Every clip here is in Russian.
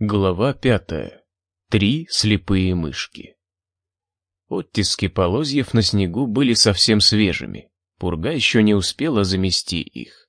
Глава пятая. Три слепые мышки. Оттиски полозьев на снегу были совсем свежими. Пурга еще не успела замести их.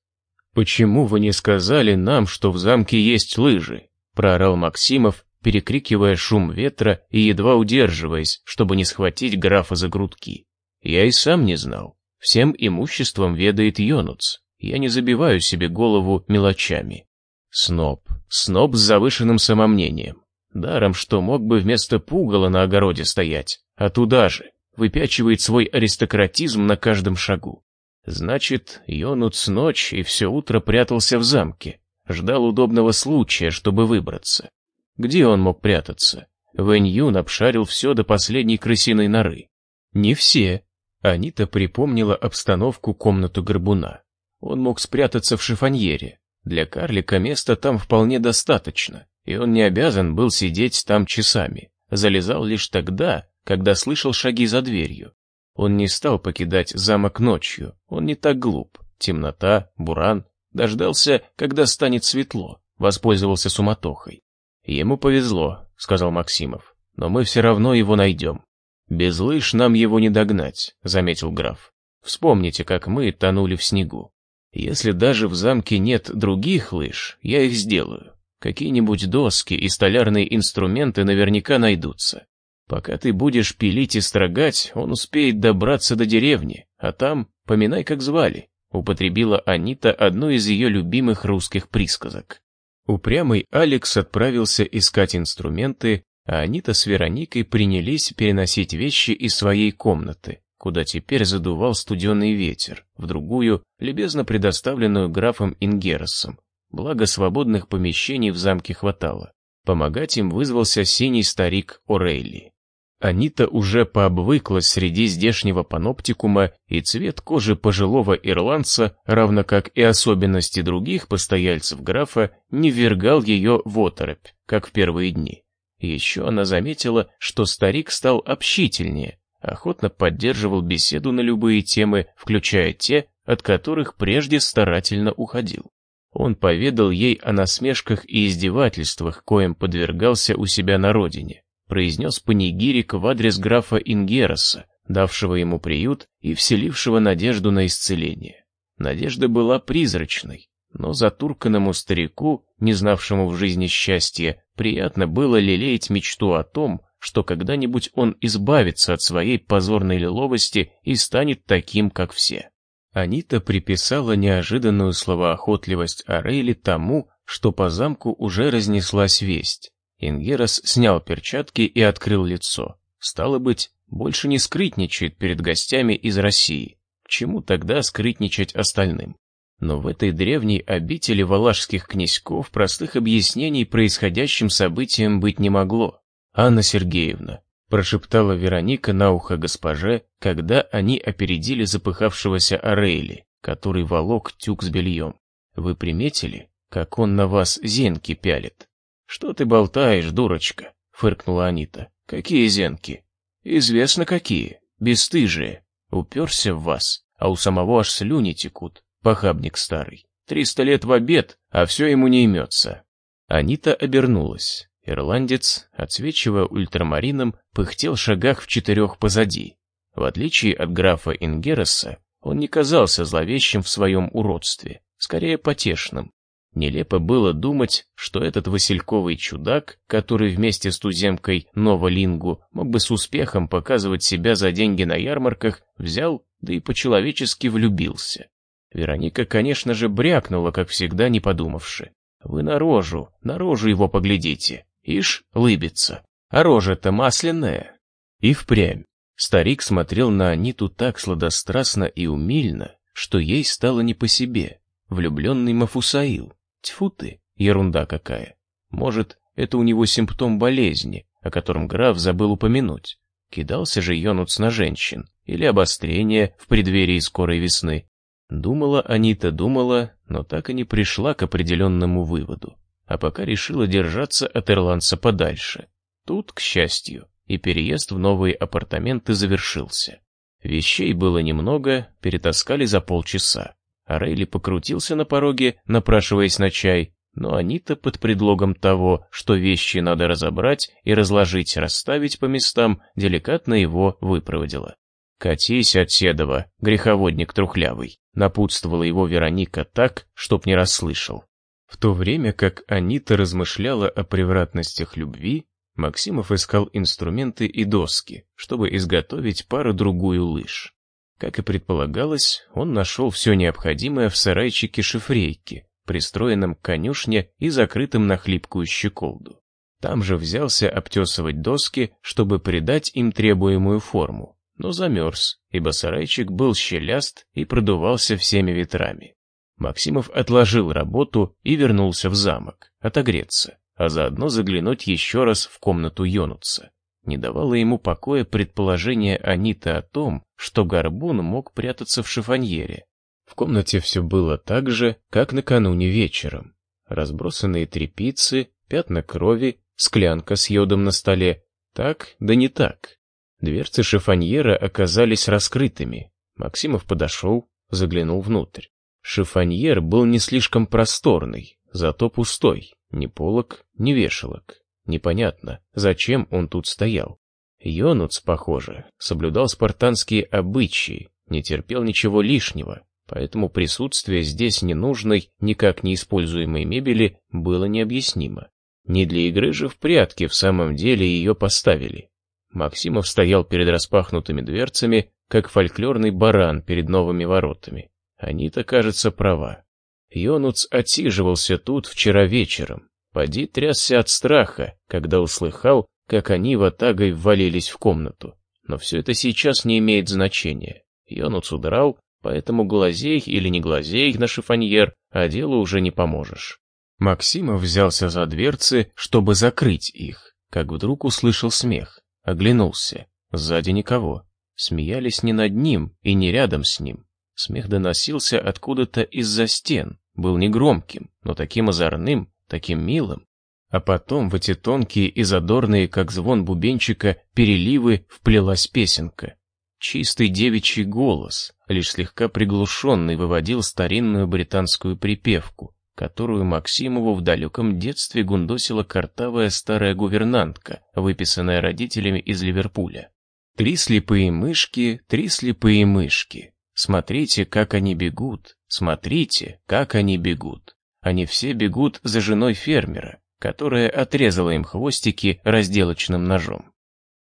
«Почему вы не сказали нам, что в замке есть лыжи?» — проорал Максимов, перекрикивая шум ветра и едва удерживаясь, чтобы не схватить графа за грудки. «Я и сам не знал. Всем имуществом ведает Йонуц. Я не забиваю себе голову мелочами. Сноб. Сноб с завышенным самомнением. Даром, что мог бы вместо пугала на огороде стоять, а туда же выпячивает свой аристократизм на каждом шагу. Значит, Йонуц ночь и все утро прятался в замке, ждал удобного случая, чтобы выбраться. Где он мог прятаться? Вэнь Юн обшарил все до последней крысиной норы. Не все. Анита припомнила обстановку комнату горбуна. Он мог спрятаться в шифоньере, для карлика места там вполне достаточно, и он не обязан был сидеть там часами. Залезал лишь тогда, когда слышал шаги за дверью. Он не стал покидать замок ночью, он не так глуп. Темнота, буран. Дождался, когда станет светло, воспользовался суматохой. «Ему повезло», — сказал Максимов, — «но мы все равно его найдем». «Без лыж нам его не догнать», — заметил граф. «Вспомните, как мы тонули в снегу. Если даже в замке нет других лыж, я их сделаю. Какие-нибудь доски и столярные инструменты наверняка найдутся. Пока ты будешь пилить и строгать, он успеет добраться до деревни, а там поминай, как звали. Употребила Анита одну из ее любимых русских присказок. Упрямый Алекс отправился искать инструменты, а Анита с Вероникой принялись переносить вещи из своей комнаты, куда теперь задувал студеный ветер, в другую, любезно предоставленную графом Ингеросом. Благо свободных помещений в замке хватало. Помогать им вызвался синий старик Орейли. Анита уже пообвыклась среди здешнего паноптикума, и цвет кожи пожилого ирландца, равно как и особенности других постояльцев графа, не ввергал ее в оторопь, как в первые дни. Еще она заметила, что старик стал общительнее, охотно поддерживал беседу на любые темы, включая те, от которых прежде старательно уходил. Он поведал ей о насмешках и издевательствах, коим подвергался у себя на родине, произнес панигирик в адрес графа Ингероса, давшего ему приют и вселившего надежду на исцеление. Надежда была призрачной, но затурканному старику, не знавшему в жизни счастья, приятно было лелеять мечту о том, что когда-нибудь он избавится от своей позорной лиловости и станет таким, как все. Анита приписала неожиданную словоохотливость Арейли тому, что по замку уже разнеслась весть. Ингерос снял перчатки и открыл лицо. Стало быть, больше не скрытничает перед гостями из России. К чему тогда скрытничать остальным? Но в этой древней обители валашских князьков простых объяснений происходящим событиям быть не могло. «Анна Сергеевна», — прошептала Вероника на ухо госпоже, когда они опередили запыхавшегося Орейли, который волок тюк с бельем. «Вы приметили, как он на вас зенки пялит?» «Что ты болтаешь, дурочка?» — фыркнула Анита. «Какие зенки?» «Известно какие, бесстыжие. Уперся в вас, а у самого аж слюни текут, похабник старый. Триста лет в обед, а все ему не имется». Анита обернулась. Ирландец, отсвечивая ультрамарином, пыхтел в шагах в четырех позади. В отличие от графа Ингереса, он не казался зловещим в своем уродстве, скорее потешным. Нелепо было думать, что этот васильковый чудак, который вместе с туземкой Новолингу мог бы с успехом показывать себя за деньги на ярмарках, взял, да и по-человечески влюбился. Вероника, конечно же, брякнула, как всегда, не подумавши. «Вы на рожу, на рожу его поглядите. Ишь, лыбится. А рожа-то масляная. И впрямь. Старик смотрел на Аниту так сладострастно и умильно, что ей стало не по себе. Влюбленный Мафусаил. Тьфу ты, ерунда какая. Может, это у него симптом болезни, о котором граф забыл упомянуть. Кидался же Йонуц на женщин, или обострение в преддверии скорой весны. Думала Анита, думала, но так и не пришла к определенному выводу а пока решила держаться от ирландца подальше. Тут, к счастью, и переезд в новые апартаменты завершился. Вещей было немного, перетаскали за полчаса. А Рейли покрутился на пороге, напрашиваясь на чай, но Анита под предлогом того, что вещи надо разобрать и разложить, расставить по местам, деликатно его выпроводила. «Катись от Седова, греховодник трухлявый», напутствовала его Вероника так, чтоб не расслышал. В то время как Анита размышляла о превратностях любви, Максимов искал инструменты и доски, чтобы изготовить пару-другую лыж. Как и предполагалось, он нашел все необходимое в сарайчике шифрейки, пристроенном к конюшне и закрытым на хлипкую щеколду. Там же взялся обтесывать доски, чтобы придать им требуемую форму, но замерз, ибо сарайчик был щеляст и продувался всеми ветрами. Максимов отложил работу и вернулся в замок, отогреться, а заодно заглянуть еще раз в комнату Йонутса. Не давало ему покоя предположение Аниты о том, что Горбун мог прятаться в шифоньере. В комнате все было так же, как накануне вечером. Разбросанные трепицы, пятна крови, склянка с йодом на столе. Так, да не так. Дверцы шифоньера оказались раскрытыми. Максимов подошел, заглянул внутрь. Шифоньер был не слишком просторный, зато пустой, ни полок, ни вешалок. Непонятно, зачем он тут стоял. Йонуц, похоже, соблюдал спартанские обычаи, не терпел ничего лишнего, поэтому присутствие здесь ненужной, никак не используемой мебели было необъяснимо. Не для игры же в прятки в самом деле ее поставили. Максимов стоял перед распахнутыми дверцами, как фольклорный баран перед новыми воротами. Они-то, кажется, права. Йонуц отсиживался тут вчера вечером, Поди трясся от страха, когда услыхал, как они ватагой ввалились в комнату. Но все это сейчас не имеет значения. Йонуц удрал, поэтому глазей или не глазей на шифоньер, а делу уже не поможешь. Максимов взялся за дверцы, чтобы закрыть их, как вдруг услышал смех. Оглянулся. Сзади никого. Смеялись не над ним и не рядом с ним. Смех доносился откуда-то из-за стен, был негромким, но таким озорным, таким милым. А потом в эти тонкие и задорные, как звон бубенчика, переливы вплелась песенка. Чистый девичий голос, лишь слегка приглушенный, выводил старинную британскую припевку, которую Максимову в далеком детстве гундосила картавая старая гувернантка, выписанная родителями из Ливерпуля. Три слепые мышки, три слепые мышки. Смотрите, как они бегут, смотрите, как они бегут. Они все бегут за женой фермера, которая отрезала им хвостики разделочным ножом.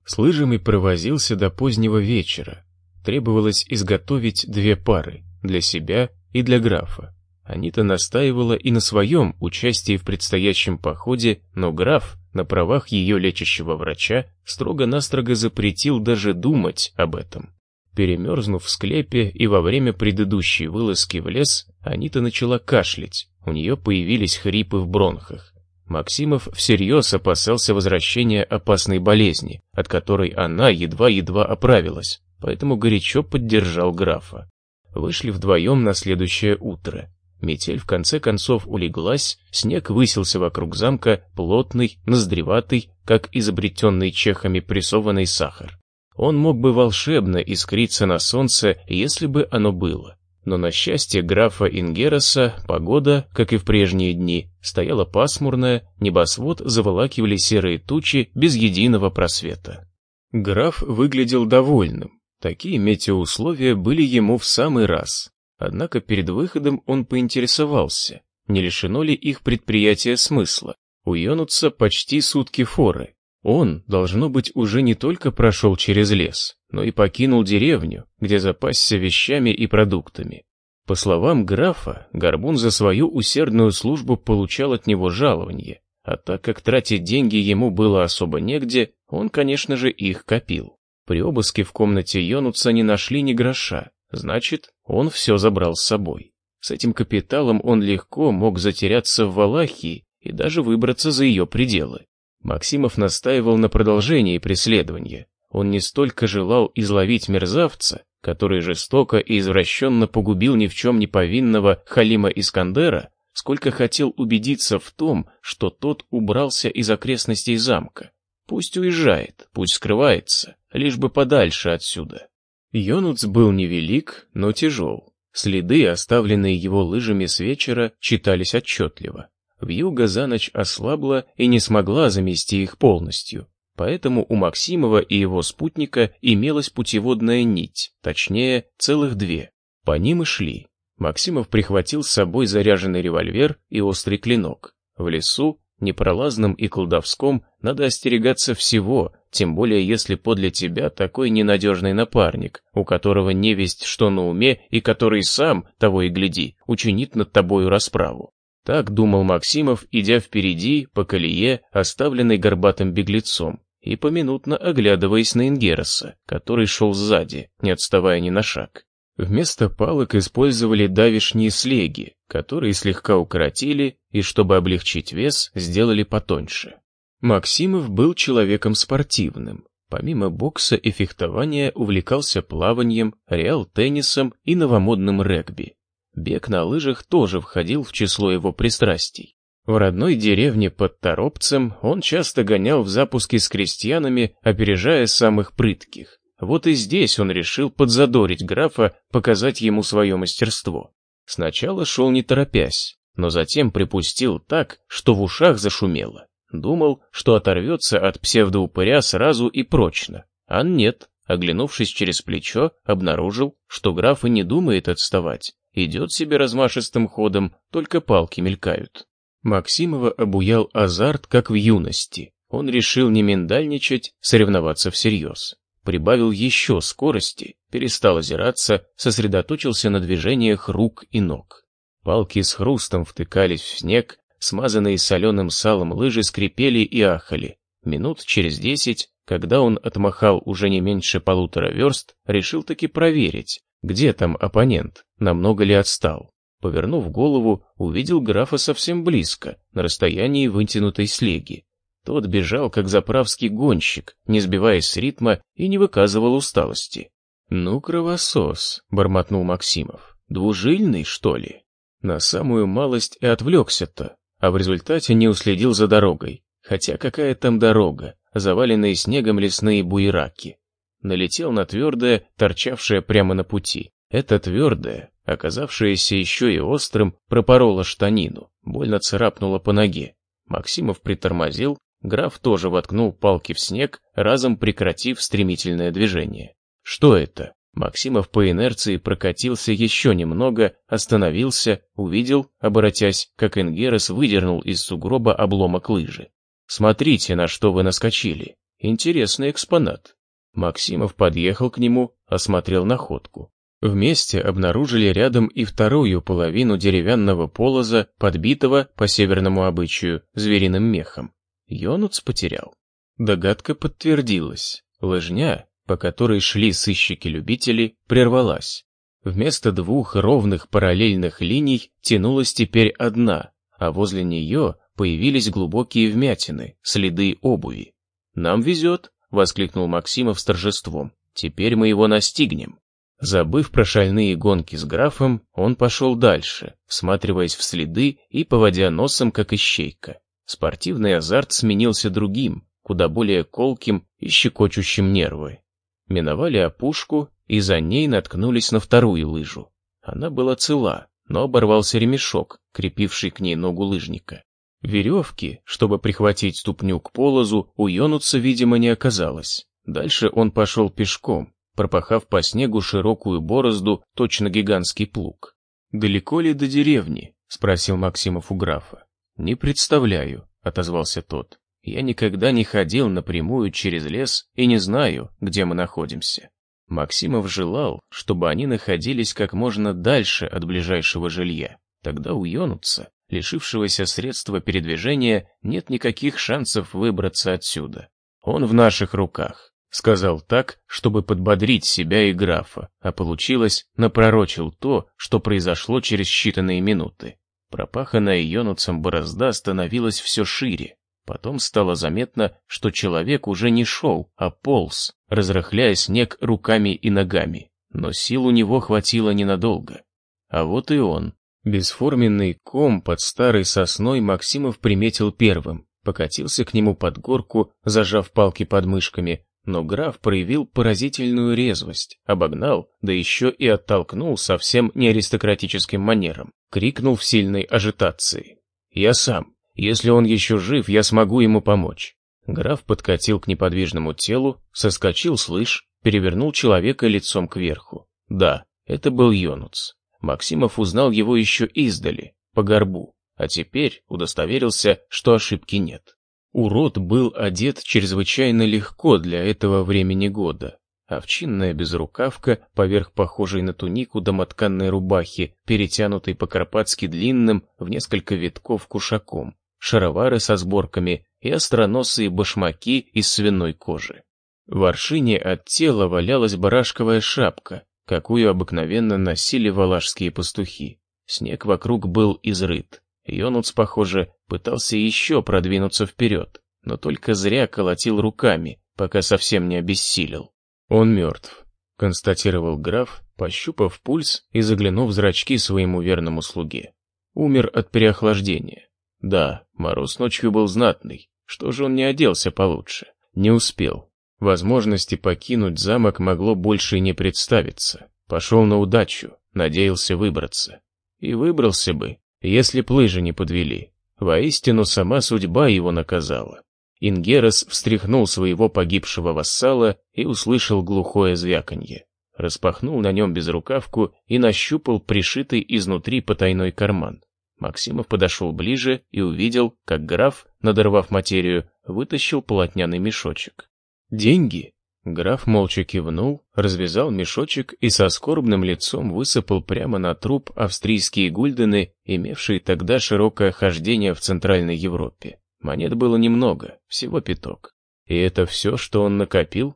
С лыжами провозился до позднего вечера. Требовалось изготовить две пары, для себя и для графа. Анита настаивала и на своем участии в предстоящем походе, но граф, на правах ее лечащего врача, строго-настрого запретил даже думать об этом. Перемерзнув в склепе и во время предыдущей вылазки в лес, Анита начала кашлять, у нее появились хрипы в бронхах. Максимов всерьез опасался возвращения опасной болезни, от которой она едва-едва оправилась, поэтому горячо поддержал графа. Вышли вдвоем на следующее утро. Метель в конце концов улеглась, снег высился вокруг замка, плотный, ноздреватый, как изобретенный чехами прессованный сахар. Он мог бы волшебно искриться на солнце, если бы оно было. Но на счастье графа Ингероса погода, как и в прежние дни, стояла пасмурная, небосвод заволакивали серые тучи без единого просвета. Граф выглядел довольным. Такие метеоусловия были ему в самый раз. Однако перед выходом он поинтересовался, не лишено ли их предприятие смысла. У Йонутса почти сутки форы, он, должно быть, уже не только прошел через лес, но и покинул деревню, где запасся вещами и продуктами. По словам графа, Горбун за свою усердную службу получал от него жалование, а так как тратить деньги ему было особо негде, он, конечно же, их копил. При обыске в комнате Йонуца не нашли ни гроша, значит, он все забрал с собой. С этим капиталом он легко мог затеряться в Валахии и даже выбраться за ее пределы. Максимов настаивал на продолжении преследования. Он не столько желал изловить мерзавца, который жестоко и извращенно погубил ни в чем не повинного Халима Искандера, сколько хотел убедиться в том, что тот убрался из окрестностей замка. Пусть уезжает, пусть скрывается, лишь бы подальше отсюда. Йонуц был невелик, но тяжел. Следы, оставленные его лыжами с вечера, читались отчетливо. Вьюга за ночь ослабла и не смогла замести их полностью. Поэтому у Максимова и его спутника имелась путеводная нить, точнее, целых две. По ним и шли. Максимов прихватил с собой заряженный револьвер и острый клинок. В лесу, непролазном и колдовском, надо остерегаться всего, тем более если подле тебя такой ненадежный напарник, у которого не весть что на уме и который сам, того и гляди, учинит над тобою расправу. Так думал Максимов, идя впереди по колее, оставленной горбатым беглецом, и поминутно оглядываясь на Ингероса, который шел сзади, не отставая ни на шаг. Вместо палок использовали давишние слеги, которые слегка укоротили и, чтобы облегчить вес, сделали потоньше. Максимов был человеком спортивным. Помимо бокса и фехтования увлекался плаванием, реал-теннисом и новомодным регби. Бег на лыжах тоже входил в число его пристрастий. В родной деревне под Торопцем он часто гонял в запуски с крестьянами, опережая самых прытких. Вот и здесь он решил подзадорить графа, показать ему свое мастерство. Сначала шел не торопясь, но затем припустил так, что в ушах зашумело. Думал, что оторвется от псевдоупыря сразу и прочно. А нет, оглянувшись через плечо, обнаружил, что граф и не думает отставать, Идет себе размашистым ходом, только палки мелькают. Максимова обуял азарт, как в юности. Он решил не миндальничать, соревноваться всерьез. Прибавил еще скорости, перестал озираться, сосредоточился на движениях рук и ног. Палки с хрустом втыкались в снег, смазанные соленым салом лыжи скрипели и ахали. Минут через десять, когда он отмахал уже не меньше полутора верст, решил таки проверить, где там оппонент? Намного ли отстал? Повернув голову, увидел графа совсем близко, на расстоянии вытянутой слеги. Тот бежал, как заправский гонщик, не сбиваясь с ритма и не выказывал усталости. «Ну, кровосос», — бормотнул Максимов. «Двужильный, что ли?» На самую малость и отвлекся-то, а в результате не уследил за дорогой. Хотя какая там дорога, заваленные снегом лесные буераки налетел на твердое, торчавшее прямо на пути. Это твердое, оказавшееся еще и острым, пропороло штанину, больно царапнуло по ноге. Максимов притормозил, граф тоже воткнул палки в снег, разом прекратив стремительное движение. Что это? Максимов по инерции прокатился еще немного, остановился, увидел, оборотясь, как Энгерес выдернул из сугроба обломок лыжи. «Смотрите, на что вы наскочили. Интересный экспонат. Максимов подъехал к нему, осмотрел находку. Вместе обнаружили рядом и вторую половину деревянного полоза, подбитого, по северному обычаю, звериным мехом. Йонуц потерял. Догадка подтвердилась. Лыжня, по которой шли сыщики-любители, прервалась. Вместо двух ровных параллельных линий тянулась теперь одна, а возле нее появились глубокие вмятины, следы обуви. Нам везет, воскликнул Максимов с торжеством. «Теперь мы его настигнем». Забыв про шальные гонки с графом, он пошел дальше, всматриваясь в следы и поводя носом, как ищейка. Спортивный азарт сменился другим, куда более колким и щекочущим нервы. Миновали опушку и за ней наткнулись на вторую лыжу. Она была цела, но оборвался ремешок, крепивший к ней ногу лыжника. Веревки, чтобы прихватить ступню к полозу, у Йонуца, видимо, не оказалось. Дальше он пошел пешком, пропахав по снегу широкую борозду, точно гигантский плуг. «Далеко ли до деревни?» — спросил Максимов у графа. «Не представляю», — отозвался тот. «Я никогда не ходил напрямую через лес и не знаю, где мы находимся». Максимов желал, чтобы они находились как можно дальше от ближайшего жилья. Тогда у Йонуца лишившегося средства передвижения, нет никаких шансов выбраться отсюда. Он в наших руках. Сказал так, чтобы подбодрить себя и графа, а получилось, напророчил то, что произошло через считанные минуты. Пропаханная Йонуцем борозда становилась все шире. Потом стало заметно, что человек уже не шел, а полз, разрыхляя снег руками и ногами. Но сил у него хватило ненадолго. А вот и он, Бесформенный ком под старой сосной Максимов приметил первым, покатился к нему под горку, зажав палки под мышками, но граф проявил поразительную резвость, обогнал, да еще и оттолкнул совсем не аристократическим манером, крикнул в сильной ажитации. Я сам. Если он еще жив, я смогу ему помочь». Граф подкатил к неподвижному телу, соскочил с лыж, перевернул человека лицом кверху. Да, это был Йонуц. Максимов узнал его еще издали, по горбу, а теперь удостоверился, что ошибки нет. Урод был одет чрезвычайно легко для этого времени года. Овчинная безрукавка поверх похожей на тунику домотканной рубахи, перетянутой по-карпатски длинным в несколько витков кушаком, шаровары со сборками и остроносые башмаки из свиной кожи. В аршине от тела валялась барашковая шапка, какую обыкновенно носили валашские пастухи. Снег вокруг был изрыт. Йонуц, похоже, пытался еще продвинуться вперед, но только зря колотил руками, пока совсем не обессилел. «Он мертв», — констатировал граф, пощупав пульс и заглянув в зрачки своему верному слуге. Умер от переохлаждения. Да, мороз ночью был знатный. Что же он не оделся получше? Не успел. Возможности покинуть замок могло больше не представиться. Пошел на удачу, надеялся выбраться. И выбрался бы, если б лыжи не подвели. Воистину, сама судьба его наказала. Ингерос встряхнул своего погибшего вассала и услышал глухое звяканье. Распахнул на нем безрукавку и нащупал пришитый изнутри потайной карман. Максимов подошел ближе и увидел, как граф, надорвав материю, вытащил полотняный мешочек. «Деньги?» Граф молча кивнул, развязал мешочек и со скорбным лицом высыпал прямо на труп австрийские гульдены, имевшие тогда широкое хождение в Центральной Европе. Монет было немного, всего пяток. И это все, что он накопил?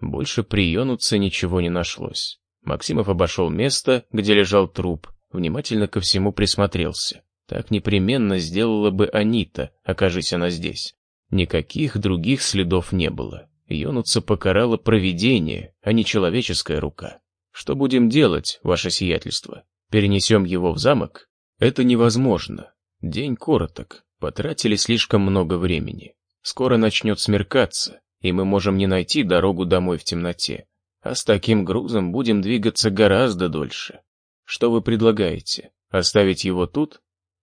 Больше приенуться ничего не нашлось. Максимов обошел место, где лежал труп, внимательно ко всему присмотрелся. Так непременно сделала бы Анита, окажись она здесь. Никаких других следов не было. Йонуца покарало провидение, а не человеческая рука. Что будем делать, ваше сиятельство? Перенесем его в замок? Это невозможно. День короток, потратили слишком много времени. Скоро начнет смеркаться, и мы можем не найти дорогу домой в темноте. А с таким грузом будем двигаться гораздо дольше. Что вы предлагаете? Оставить его тут?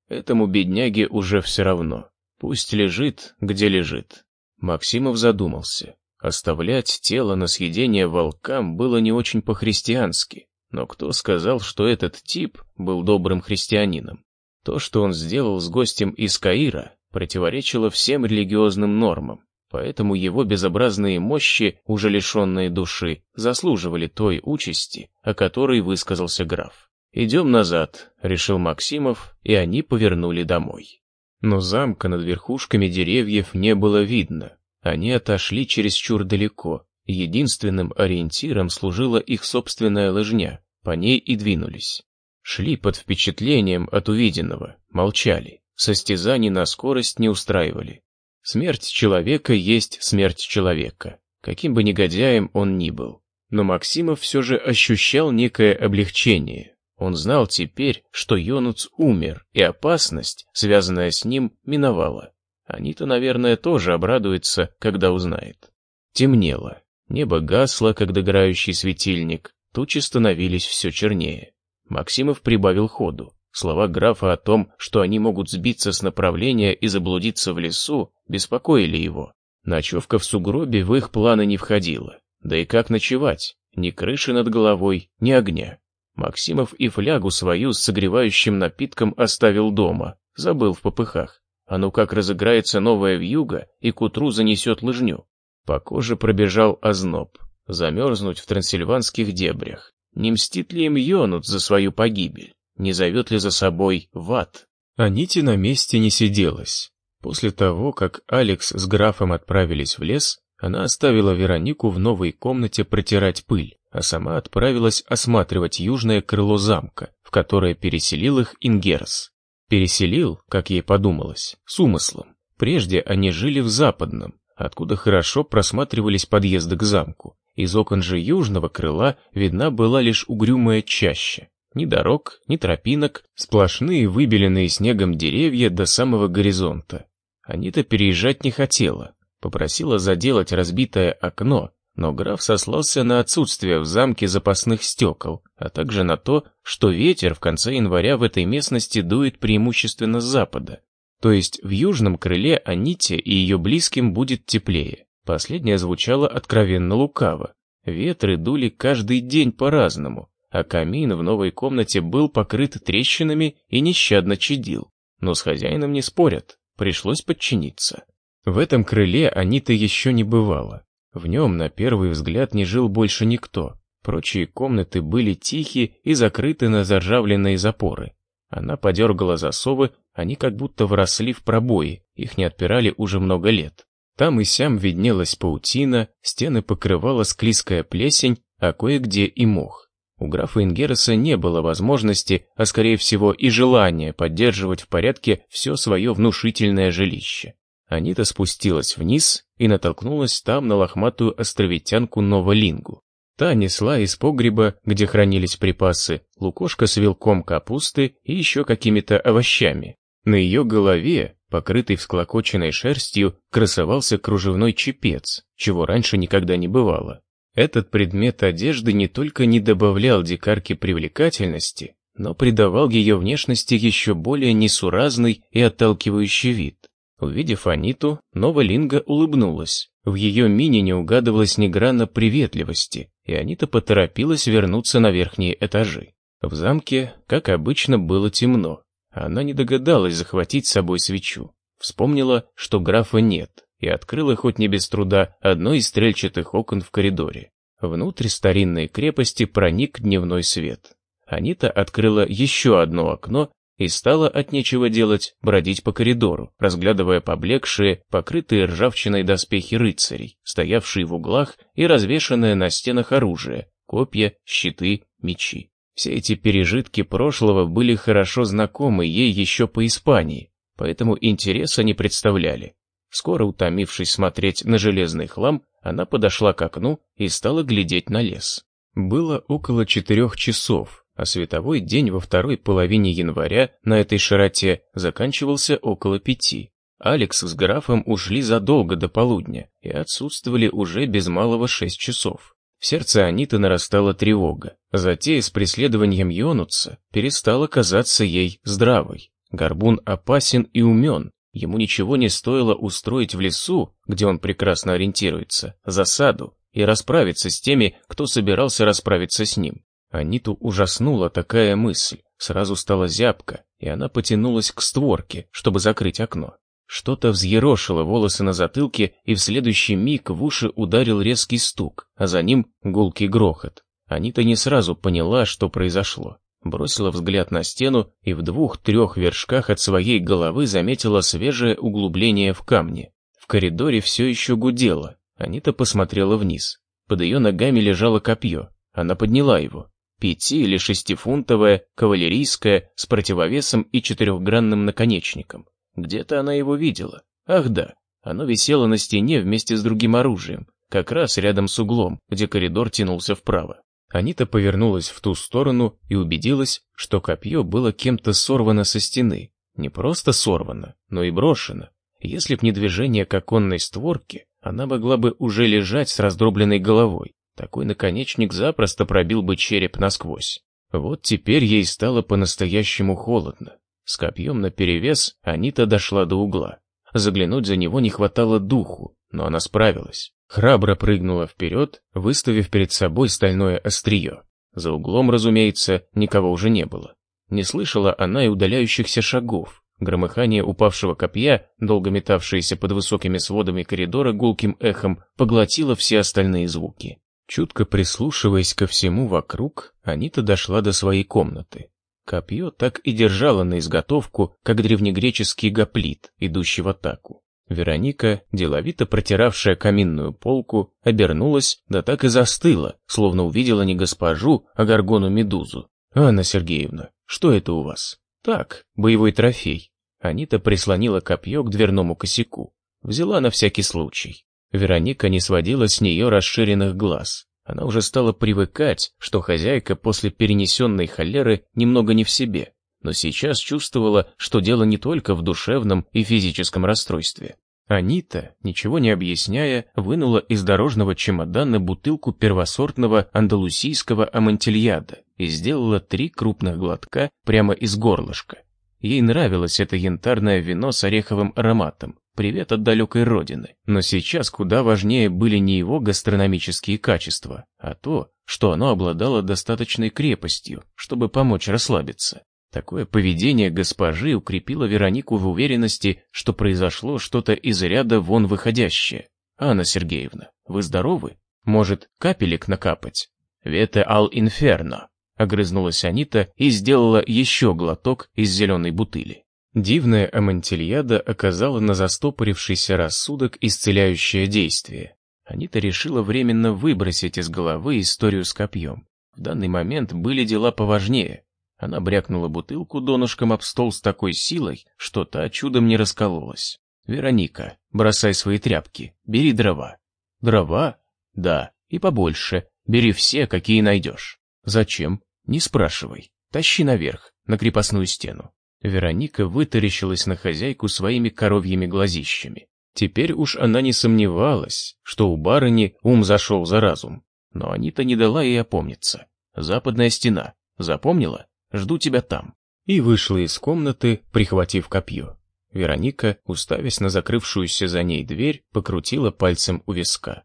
Этому бедняге уже все равно. Пусть лежит, где лежит. Максимов задумался. Оставлять тело на съедение волкам было не очень по-христиански, но кто сказал, что этот тип был добрым христианином? То, что он сделал с гостем из Каира, противоречило всем религиозным нормам, поэтому его безобразные мощи, уже лишенные души, заслуживали той участи, о которой высказался граф. «Идем назад», — решил Максимов, и они повернули домой. Но замка над верхушками деревьев не было видно, они отошли чересчур далеко, единственным ориентиром служила их собственная лыжня, по ней и двинулись. Шли под впечатлением от увиденного, молчали, состязаний на скорость не устраивали. Смерть человека есть смерть человека, каким бы негодяем он ни был. Но Максимов все же ощущал некое облегчение. Он знал теперь, что Йонуц умер, и опасность, связанная с ним, миновала. Анита, наверное, тоже обрадуется, когда узнает. Темнело. Небо гасло, как догорающий светильник. Тучи становились все чернее. Максимов прибавил ходу. Слова графа о том, что они могут сбиться с направления и заблудиться в лесу, беспокоили его. Ночевка в сугробе в их планы не входила. Да и как ночевать? Ни крыши над головой, ни огня. Максимов и флягу свою с согревающим напитком оставил дома, забыл в попыхах. А ну как разыграется новая вьюга и к утру занесет лыжню. По коже пробежал озноб. Замерзнуть в трансильванских дебрях. Не мстит ли им Йонут за свою погибель? Не зовет ли за собой в ад? А Нити на месте не сиделась. После того, как Алекс с графом отправились в лес, она оставила Веронику в новой комнате протирать пыль, а сама отправилась осматривать южное крыло замка, в которое переселил их Ингерс. Переселил, как ей подумалось, с умыслом. Прежде они жили в западном, откуда хорошо просматривались подъезды к замку. Из окон же южного крыла видна была лишь угрюмая чаща. Ни дорог, ни тропинок, сплошные выбеленные снегом деревья до самого горизонта. Анита переезжать не хотела, попросила заделать разбитое окно, но граф сослался на отсутствие в замке запасных стекол, а также на то, что ветер в конце января в этой местности дует преимущественно с запада. То есть в южном крыле Аните и ее близким будет теплее. Последнее звучало откровенно лукаво. Ветры дули каждый день по-разному, а камин в новой комнате был покрыт трещинами и нещадно чадил. Но с хозяином не спорят, пришлось подчиниться. В этом крыле Анита еще не бывало. В нем на первый взгляд не жил больше никто. Прочие комнаты были тихие и закрыты на заржавленные запоры. Она подергала засовы, они как будто вросли в пробои, их не отпирали уже много лет. Там и сям виднелась паутина, стены покрывала склизкая плесень, а кое-где и мох. У графа Ингереса не было возможности, а скорее всего и желания поддерживать в порядке все свое внушительное жилище. Анита спустилась вниз и натолкнулась там на лохматую островитянку Новолингу. Та несла из погреба, где хранились припасы, лукошко с вилком капусты и еще какими-то овощами. На ее голове, покрытый всклокоченной шерстью, красовался кружевной чепец, чего раньше никогда не бывало. Этот предмет одежды не только не добавлял дикарке привлекательности, но придавал ее внешности еще более несуразный и отталкивающий вид. Увидев Аниту, Новолинга улыбнулась. В ее мине не угадывалось ни грана приветливости, и Анита поторопилась вернуться на верхние этажи. В замке, как обычно, было темно. Она не догадалась захватить с собой свечу. Вспомнила, что графа нет, и открыла хоть не без труда одно из стрельчатых окон в коридоре. Внутрь старинной крепости проник дневной свет. Анита открыла еще одно окно и стала от нечего делать бродить по коридору, разглядывая поблекшие, покрытые ржавчиной доспехи рыцарей, стоявшие в углах и развешанное на стенах оружие, копья, щиты, мечи. Все эти пережитки прошлого были хорошо знакомы ей еще по Испании, поэтому интереса не представляли. Скоро утомившись смотреть на железный хлам, она подошла к окну и стала глядеть на лес. Было около четырех часов, а световой день во второй половине января на этой широте заканчивался около пяти. Алекс с графом ушли задолго до полудня и отсутствовали уже без малого шесть часов. В сердце Аниты нарастала тревога. Затея с преследованием Йонутса перестала казаться ей здравой. Горбун опасен и умен. Ему ничего не стоило устроить в лесу, где он прекрасно ориентируется, засаду и расправиться с теми, кто собирался расправиться с ним. Аниту ужаснула такая мысль, сразу стала зябко, и она потянулась к створке, чтобы закрыть окно. Что-то взъерошило волосы на затылке, и в следующий миг в уши ударил резкий стук, а за ним гулкий грохот. Анита не сразу поняла, что произошло. Бросила взгляд на стену и в двух-трех вершках от своей головы заметила свежее углубление в камне. В коридоре все еще гудело. Анита посмотрела вниз. Под ее ногами лежало копье. Она подняла его пяти- или шестифунтовое, кавалерийское, с противовесом и четырехгранным наконечником. Где-то она его видела. Ах да, оно висело на стене вместе с другим оружием, как раз рядом с углом, где коридор тянулся вправо. Анита повернулась в ту сторону и убедилась, что копье было кем-то сорвано со стены. Не просто сорвано, но и брошено. Если б не движение к оконной створке, она могла бы уже лежать с раздробленной головой. Такой наконечник запросто пробил бы череп насквозь. Вот теперь ей стало по-настоящему холодно. С копьем наперевес Анита дошла до угла. Заглянуть за него не хватало духу, но она справилась. Храбро прыгнула вперед, выставив перед собой стальное острие. За углом, разумеется, никого уже не было. Не слышала она и удаляющихся шагов. Громыхание упавшего копья, долго метавшееся под высокими сводами коридора гулким эхом, поглотило все остальные звуки. Чутко прислушиваясь ко всему вокруг, Анита дошла до своей комнаты. Копье так и держало на изготовку, как древнегреческий гоплит, идущий в атаку. Вероника, деловито протиравшая каминную полку, обернулась, да так и застыла, словно увидела не госпожу, а горгону-медузу. «Анна Сергеевна, что это у вас?» «Так, боевой трофей». Анита прислонила копье к дверному косяку. Взяла на всякий случай. Вероника не сводила с нее расширенных глаз. Она уже стала привыкать, что хозяйка после перенесенной холеры немного не в себе, но сейчас чувствовала, что дело не только в душевном и физическом расстройстве. Анита, ничего не объясняя, вынула из дорожного чемодана бутылку первосортного андалусийского амантильяда и сделала три крупных глотка прямо из горлышка. Ей нравилось это янтарное вино с ореховым ароматом. Привет от далекой родины. Но сейчас куда важнее были не его гастрономические качества, а то, что оно обладало достаточной крепостью, чтобы помочь расслабиться. Такое поведение госпожи укрепило Веронику в уверенности, что произошло что-то из ряда вон выходящее. «Анна Сергеевна, вы здоровы? Может, капелек накапать?» «Вете ал инферно», — огрызнулась Анита и сделала еще глоток из зеленой бутыли. Дивная амантильяда оказала на застопорившийся рассудок исцеляющее действие. Анита решила временно выбросить из головы историю с копьем. В данный момент были дела поважнее. Она брякнула бутылку донышком об стол с такой силой, что та чудом не раскололась. «Вероника, бросай свои тряпки, бери дрова». «Дрова? Да, и побольше. Бери все, какие найдешь». «Зачем? Не спрашивай. Тащи наверх, на крепостную стену». Вероника вытаращилась на хозяйку своими коровьими глазищами. Теперь уж она не сомневалась, что у барыни ум зашел за разум. Но Анита не дала ей опомниться. «Западная стена. Запомнила? Жду тебя там». И вышла из комнаты, прихватив копье. Вероника, уставясь на закрывшуюся за ней дверь, покрутила пальцем у виска.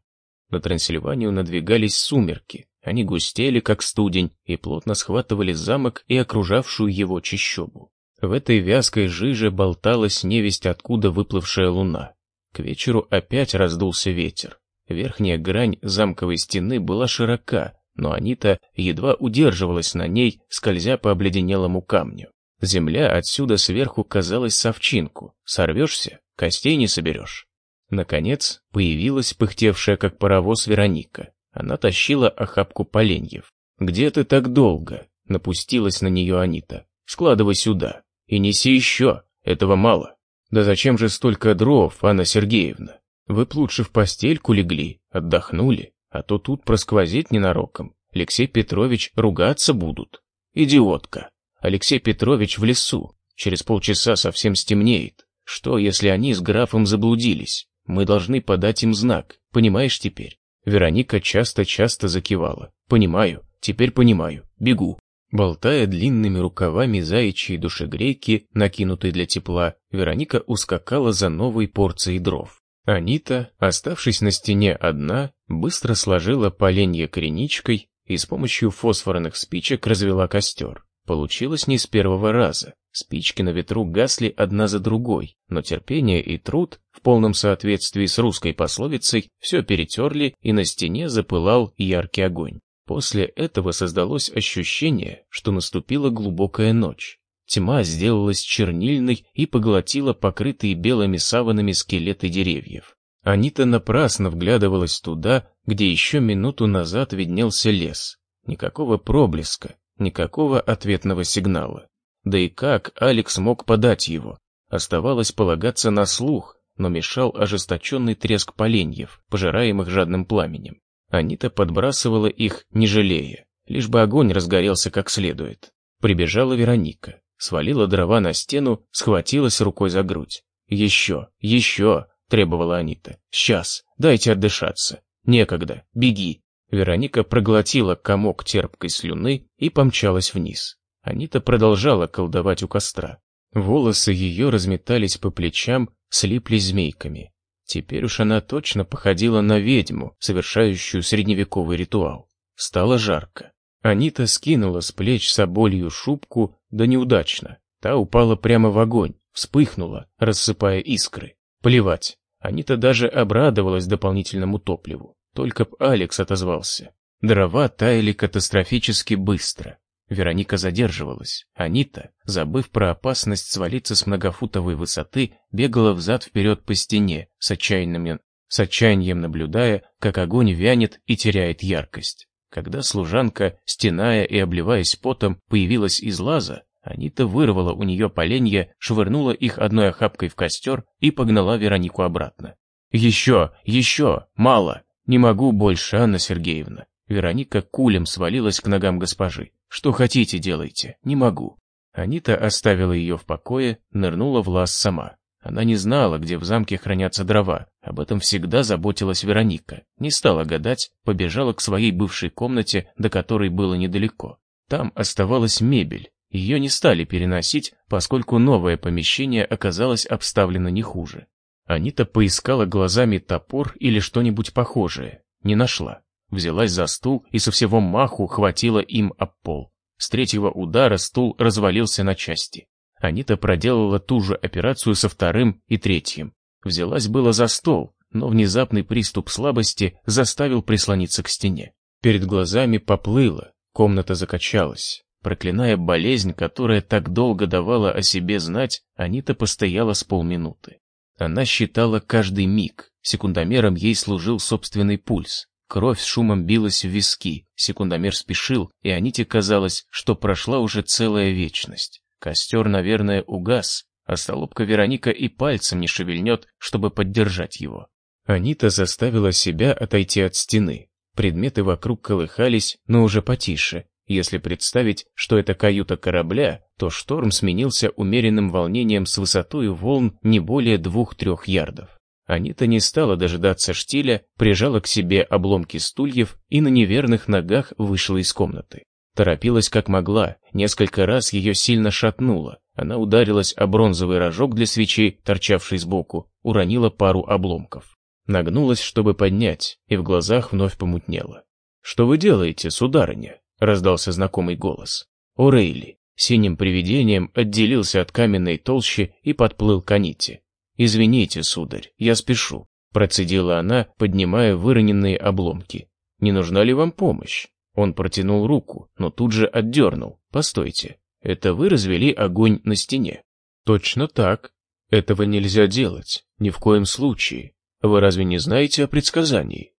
На Трансильванию надвигались сумерки. Они густели, как студень, и плотно схватывали замок и окружавшую его чащобу. В этой вязкой жиже болталась невесть откуда выплывшая луна. К вечеру опять раздулся ветер. Верхняя грань замковой стены была широка, но Анита едва удерживалась на ней, скользя по обледенелому камню. Земля отсюда сверху казалась совчинку. Сорвешься, костей не соберешь. Наконец появилась пыхтевшая, как паровоз, Вероника. Она тащила охапку поленьев. «Где ты так долго?» — напустилась на нее Анита. «Складывай сюда. И неси еще. Этого мало. Да зачем же столько дров, Анна Сергеевна? Вы б лучше в постельку легли, отдохнули, а то тут просквозить ненароком. Алексей Петрович ругаться будут. Идиотка. Алексей Петрович в лесу. Через полчаса совсем стемнеет. Что, если они с графом заблудились? Мы должны подать им знак, понимаешь теперь? Вероника часто-часто закивала. Понимаю, теперь понимаю, бегу. Болтая длинными рукавами заячьей душегрейки, накинутой для тепла, Вероника ускакала за новой порцией дров. Анита, оставшись на стене одна, быстро сложила поленья кореничкой и с помощью фосфорных спичек развела костер. Получилось не с первого раза. Спички на ветру гасли одна за другой, но терпение и труд, в полном соответствии с русской пословицей, все перетерли, и на стене запылал яркий огонь. После этого создалось ощущение, что наступила глубокая ночь. Тьма сделалась чернильной и поглотила покрытые белыми саванами скелеты деревьев. Анита напрасно вглядывалась туда, где еще минуту назад виднелся лес. Никакого проблеска, никакого ответного сигнала. Да и как Алекс мог подать его? Оставалось полагаться на слух, но мешал ожесточенный треск поленьев, пожираемых жадным пламенем. Анита подбрасывала их, не жалея, лишь бы огонь разгорелся как следует. Прибежала Вероника, свалила дрова на стену, схватилась рукой за грудь. «Еще, еще!» — требовала Анита. «Сейчас, дайте отдышаться. Некогда, беги!» Вероника проглотила комок терпкой слюны и помчалась вниз. Анита продолжала колдовать у костра. Волосы ее разметались по плечам, слиплись змейками. Теперь уж она точно походила на ведьму, совершающую средневековый ритуал. Стало жарко. Анита скинула с плеч соболью шубку, да неудачно. Та упала прямо в огонь, вспыхнула, рассыпая искры. Плевать. Анита даже обрадовалась дополнительному топливу. Только б Алекс отозвался. Дрова таяли катастрофически быстро. Вероника задерживалась. Анита, забыв про опасность свалиться с многофутовой высоты, бегала взад-вперед по стене, с, отчаянным, с отчаянием наблюдая, как огонь вянет и теряет яркость. Когда служанка, стеная и обливаясь потом, появилась из лаза, Анита вырвала у нее поленья, швырнула их одной охапкой в костер и погнала Веронику обратно. «Еще, еще, мало! Не могу больше, Анна Сергеевна!» Вероника кулем свалилась к ногам госпожи. Что хотите, делайте, не могу. Анита оставила ее в покое, нырнула в лаз сама. Она не знала, где в замке хранятся дрова. Об этом всегда заботилась Вероника. Не стала гадать, побежала к своей бывшей комнате, до которой было недалеко. Там оставалась мебель, Ее не стали переносить, поскольку новое помещение оказалось обставлено не хуже. Анита поискала глазами топор или что-нибудь похожее. Не нашла. Взялась за стул и со всего маху хватила им об пол. С третьего удара стул развалился на части. Анита проделала ту же операцию со вторым и третьим. Взялась было за стол, но внезапный приступ слабости заставил прислониться к стене. Перед глазами поплыло, комната закачалась. Проклиная болезнь, которая так долго давала о себе знать, Анита постояла с полминуты. Она считала каждый миг, секундомером ей служил собственный пульс. Кровь с шумом билась в виски, секундомер спешил, и Аните казалось, что прошла уже целая вечность. Костер, наверное, угас, а столопка Вероника и пальцем не шевельнет, чтобы поддержать его. Анита заставила себя отойти от стены. Предметы вокруг колыхались, но уже потише. Если представить, что это каюта корабля, то шторм сменился умеренным волнением с высотой волн не более двух-трех ярдов. Анита не стала дожидаться штиля, прижала к себе обломки стульев и на неверных ногах вышла из комнаты. Торопилась как могла, несколько раз ее сильно шатнуло. Она ударилась о бронзовый рожок для свечей, торчавший сбоку, уронила пару обломков. Нагнулась, чтобы поднять, и в глазах вновь помутнело. «Что вы делаете, сударыня?» — раздался знакомый голос. О'Рейли синим привидением отделился от каменной толщи и подплыл к Аните. «Извините, сударь, я спешу», — процедила она, поднимая выроненные обломки. «Не нужна ли вам помощь?» Он протянул руку, но тут же отдернул. «Постойте, это вы развели огонь на стене?» «Точно так. Этого нельзя делать. Ни в коем случае. Вы разве не знаете о предсказании?»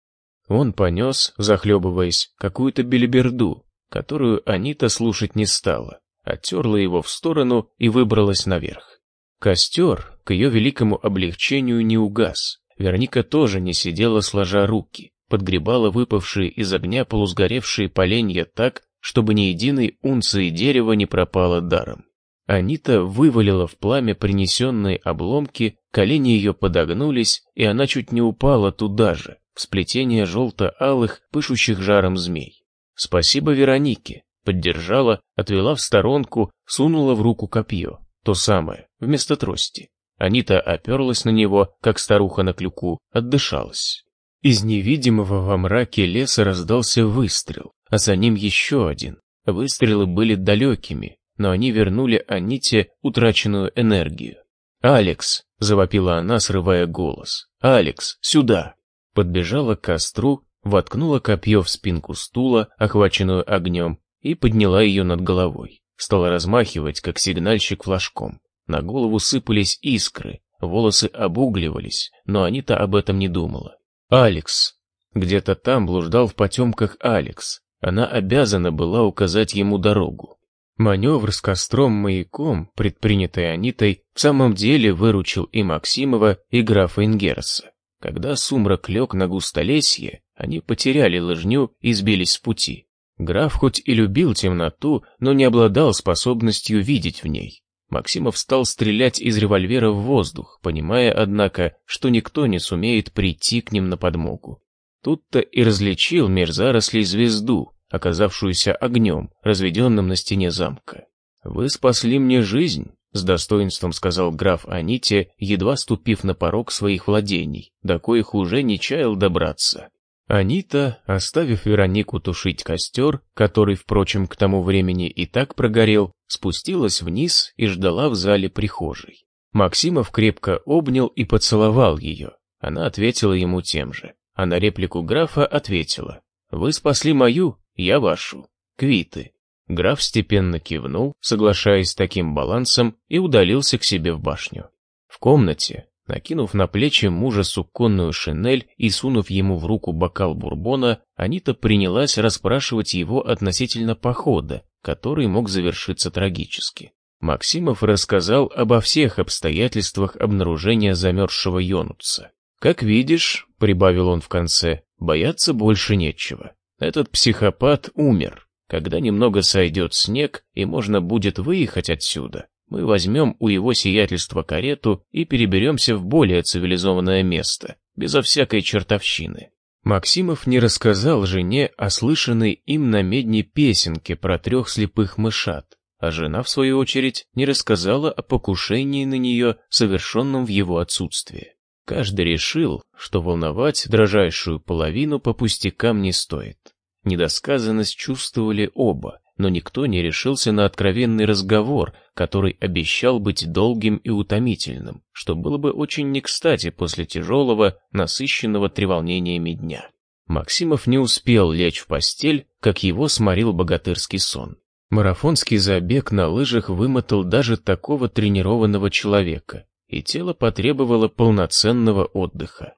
Он понес, захлебываясь, какую-то белиберду, которую Анита слушать не стала, оттерла его в сторону и выбралась наверх. Костер, к ее великому облегчению, не угас. Верника тоже не сидела сложа руки подгребала выпавшие из огня полусгоревшие поленья так, чтобы ни единой унции дерева не пропало даром. Анита вывалила в пламя принесенные обломки, колени ее подогнулись, и она чуть не упала туда же, в сплетение желто-алых, пышущих жаром змей. Спасибо Веронике, поддержала, отвела в сторонку, сунула в руку копье, то самое, вместо трости. Анита оперлась на него, как старуха на клюку, отдышалась. Из невидимого во мраке леса раздался выстрел, а за ним еще один. Выстрелы были далекими, но они вернули Аните утраченную энергию. «Алекс!» — завопила она, срывая голос. «Алекс, сюда!» Подбежала к костру, воткнула копье в спинку стула, охваченную огнем, и подняла ее над головой. Стала размахивать, как сигнальщик флажком. На голову сыпались искры, волосы обугливались, но Анита об этом не думала. Алекс. Где-то там блуждал в потемках Алекс. Она обязана была указать ему дорогу. Маневр с костром-маяком, предпринятый Анитой, в самом деле выручил и Максимова, и графа Ингерса. Когда сумрак лег на густолесье, они потеряли лыжню и сбились с пути. Граф хоть и любил темноту, но не обладал способностью видеть в ней. Максимов стал стрелять из револьвера в воздух, понимая, однако, что никто не сумеет прийти к ним на подмогу. Тут-то и различил зарослей звезду, оказавшуюся огнем, разведенным на стене замка. «Вы спасли мне жизнь», — с достоинством сказал граф Аните, едва ступив на порог своих владений, до коих уже не чаял добраться. Анита, оставив Веронику тушить костер, который, впрочем, к тому времени и так прогорел, спустилась вниз и ждала в зале прихожей. Максимов крепко обнял и поцеловал ее. Она ответила ему тем же. А на реплику графа ответила. «Вы спасли мою, я вашу. Квиты». Граф степенно кивнул, соглашаясь с таким балансом, и удалился к себе в башню. В комнате, Накинув на плечи мужа суконную шинель и сунув ему в руку бокал бурбона, Анита принялась расспрашивать его относительно похода, который мог завершиться трагически. Максимов рассказал обо всех обстоятельствах обнаружения замерзшего Йонутса. «Как видишь», — прибавил он в конце, — «бояться больше нечего. Этот психопат умер. Когда немного сойдет снег, и можно будет выехать отсюда, мы возьмем у его сиятельства карету и переберемся в более цивилизованное место, безо всякой чертовщины. Максимов не рассказал жене о слышанной им на медне песенке про трех слепых мышат, а жена, в свою очередь, не рассказала о покушении на нее, совершенном в его отсутствие. Каждый решил, что волновать дрожайшую половину по пустякам не стоит. Недосказанность чувствовали оба, но никто не решился на откровенный разговор, который обещал быть долгим и утомительным, что было бы очень не кстати после тяжелого, насыщенного треволнениями дня. Максимов не успел лечь в постель, как его сморил богатырский сон. Марафонский забег на лыжах вымотал даже такого тренированного человека, и тело потребовало полноценного отдыха.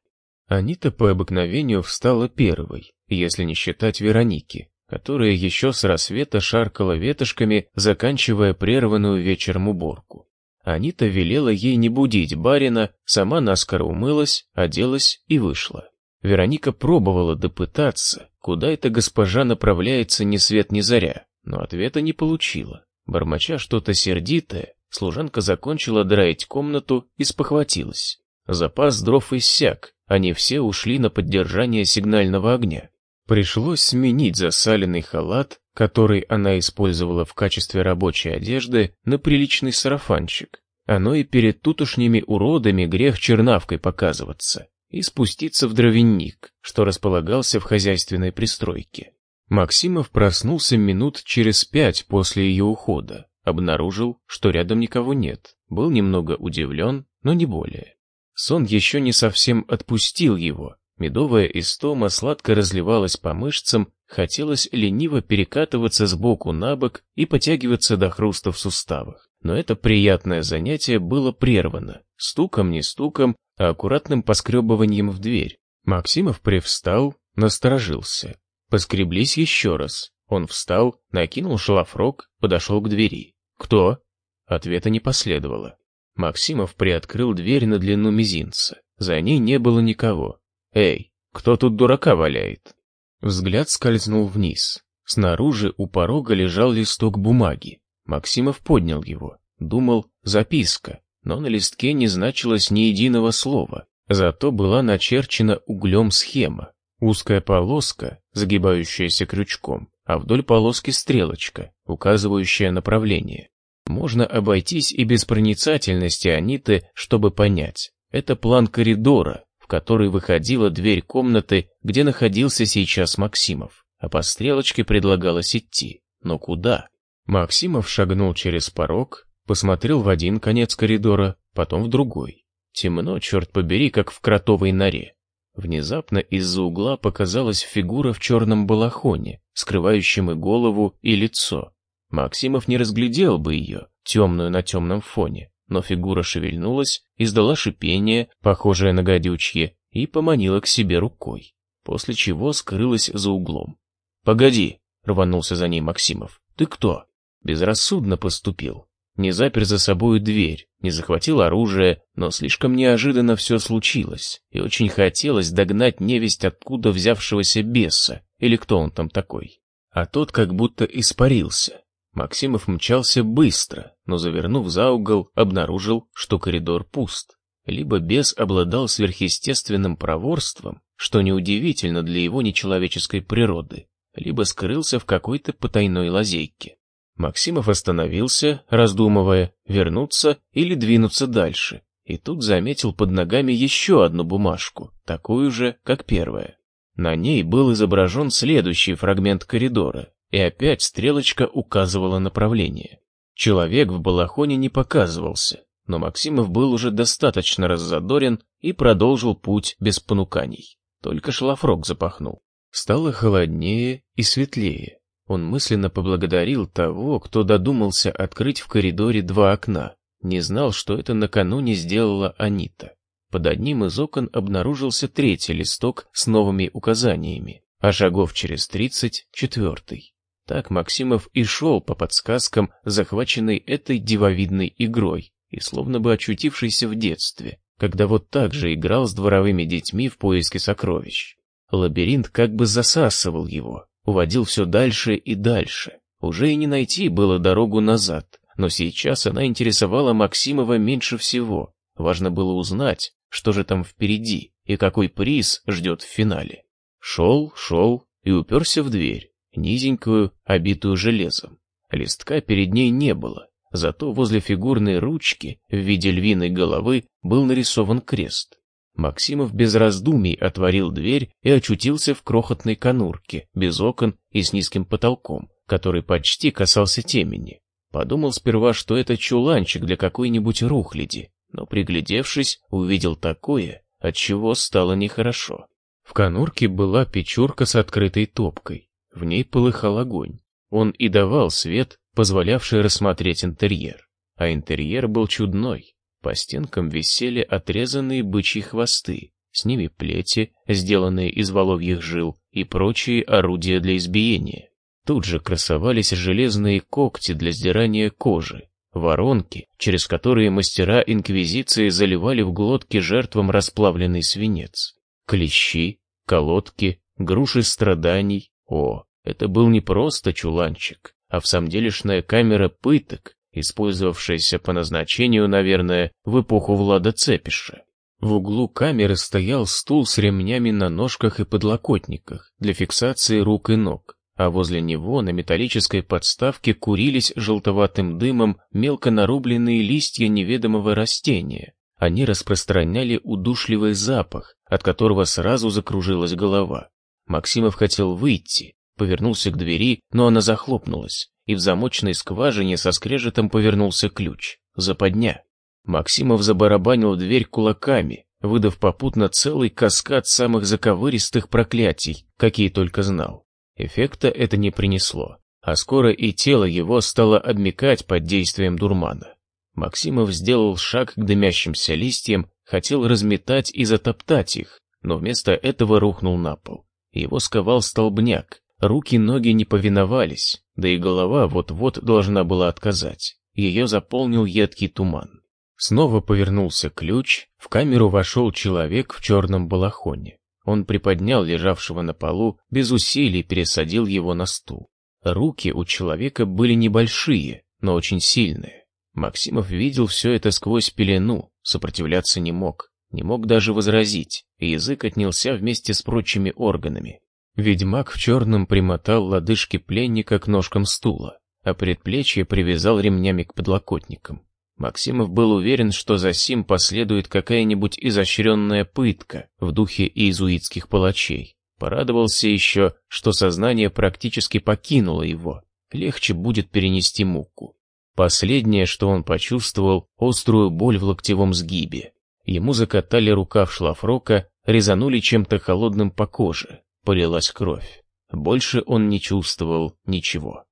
Анита по обыкновению встала первой, если не считать Вероники, которая еще с рассвета шаркала ветошками, заканчивая прерванную вечером уборку. Анита велела ей не будить барина, сама наскоро умылась, оделась и вышла. Вероника пробовала допытаться, куда эта госпожа направляется ни свет ни заря, но ответа не получила. Бормоча что-то сердитое, служанка закончила драить комнату и спохватилась. Запас дров иссяк, они все ушли на поддержание сигнального огня. Пришлось сменить засаленный халат, который она использовала в качестве рабочей одежды, на приличный сарафанчик. Оно и перед тутошними уродами грех чернавкой показываться, и спуститься в дровяник, что располагался в хозяйственной пристройке. Максимов проснулся минут через пять после ее ухода, обнаружил, что рядом никого нет, был немного удивлен, но не более. Сон еще не совсем отпустил его, медовая истома сладко разливалась по мышцам, хотелось лениво перекатываться с боку на бок и потягиваться до хруста в суставах. Но это приятное занятие было прервано, стуком не стуком, а аккуратным поскребыванием в дверь. Максимов привстал, насторожился. Поскреблись еще раз. Он встал, накинул шлафрок, подошел к двери. «Кто?» Ответа не последовало. Максимов приоткрыл дверь на длину мизинца. За ней не было никого. «Эй, кто тут дурака валяет?» Взгляд скользнул вниз. Снаружи у порога лежал листок бумаги. Максимов поднял его. Думал, записка, но на листке не значилось ни единого слова. Зато была начерчена углем схема. Узкая полоска, загибающаяся крючком, а вдоль полоски стрелочка, указывающая направление. Можно обойтись и без проницательности Аниты, чтобы понять. Это план коридора, в который выходила дверь комнаты, где находился сейчас Максимов. А по стрелочке предлагалось идти. Но куда? Максимов шагнул через порог, посмотрел в один конец коридора, потом в другой. Темно, черт побери, как в кротовой норе. Внезапно из-за угла показалась фигура в черном балахоне, скрывающем и голову, и лицо. Максимов не разглядел бы ее, темную на темном фоне, но фигура шевельнулась, издала шипение, похожее на гадючье, и поманила к себе рукой, после чего скрылась за углом. «Погоди!» — рванулся за ней Максимов. «Ты кто?» Безрассудно поступил. Не запер за собою дверь, не захватил оружие, но слишком неожиданно все случилось, и очень хотелось догнать невесть откуда взявшегося беса, или кто он там такой. А тот как будто испарился. Максимов мчался быстро, но завернув за угол, обнаружил, что коридор пуст. Либо бес обладал сверхъестественным проворством, что неудивительно для его нечеловеческой природы, либо скрылся в какой-то потайной лазейке. Максимов остановился, раздумывая, вернуться или двинуться дальше, и тут заметил под ногами еще одну бумажку, такую же, как первая. На ней был изображен следующий фрагмент коридора, и опять стрелочка указывала направление. Человек в балахоне не показывался, но Максимов был уже достаточно раззадорен и продолжил путь без понуканий. Только шлафрок запахнул. Стало холоднее и светлее. Он мысленно поблагодарил того, кто додумался открыть в коридоре два окна. Не знал, что это накануне сделала Анита. Под одним из окон обнаружился третий листок с новыми указаниями, а шагов через тридцать — четвертый. Так Максимов и шел по подсказкам, захваченной этой дивовидной игрой, и словно бы очутившийся в детстве, когда вот так же играл с дворовыми детьми в поиске сокровищ. Лабиринт как бы засасывал его, уводил все дальше и дальше. Уже и не найти было дорогу назад, но сейчас она интересовала Максимова меньше всего. Важно было узнать, что же там впереди и какой приз ждет в финале. Шел, шел и уперся в дверь, низенькую, обитую железом. Листка перед ней не было, зато возле фигурной ручки в виде львиной головы был нарисован крест. Максимов без раздумий отворил дверь и очутился в крохотной конурке, без окон и с низким потолком, который почти касался темени. Подумал сперва, что это чуланчик для какой-нибудь рухляди, но приглядевшись, увидел такое, от чего стало нехорошо. В конурке была печурка с открытой топкой, в ней полыхал огонь. Он и давал свет, позволявший рассмотреть интерьер. А интерьер был чудной. По стенкам висели отрезанные бычьи хвосты, с ними плети, сделанные из воловьих жил, и прочие орудия для избиения. Тут же красовались железные когти для сдирания кожи, воронки, через которые мастера инквизиции заливали в глотки жертвам расплавленный свинец, клещи, колодки, груши страданий. О, это был не просто чуланчик, а в самом делешная камера пыток, использовавшаяся по назначению, наверное, в эпоху Влада Цепиша. В углу камеры стоял стул с ремнями на ножках и подлокотниках для фиксации рук и ног, а возле него на металлической подставке курились желтоватым дымом мелко нарубленные листья неведомого растения. Они распространяли удушливый запах, от которого сразу закружилась голова. Максимов хотел выйти, повернулся к двери, но она захлопнулась, и в замочной скважине со скрежетом повернулся ключ. Западня. Максимов забарабанил дверь кулаками, выдав попутно целый каскад самых заковыристых проклятий, какие только знал. Эффекта это не принесло, а скоро и тело его стало обмекать под действием дурмана. Максимов сделал шаг к дымящимся листьям, хотел разметать и затоптать их, но вместо этого рухнул на пол. Его сковал столбняк, руки-ноги не повиновались, да и голова вот-вот должна была отказать. Ее заполнил едкий туман. Снова повернулся ключ, в камеру вошел человек в черном балахоне. Он приподнял лежавшего на полу, без усилий пересадил его на стул. Руки у человека были небольшие, но очень сильные. Максимов видел все это сквозь пелену, сопротивляться не мог, не мог даже возразить, и язык отнялся вместе с прочими органами. Ведьмак в черном примотал лодыжки пленника к ножкам стула, а предплечье привязал ремнями к подлокотникам. Максимов был уверен, что за сим последует какая-нибудь изощренная пытка в духе иезуитских палачей. Порадовался еще, что сознание практически покинуло его. Легче будет перенести муку. Последнее, что он почувствовал, острую боль в локтевом сгибе. Ему закатали рукав шлафрока, резанули чем-то холодным по коже. Полилась кровь. Больше он не чувствовал ничего.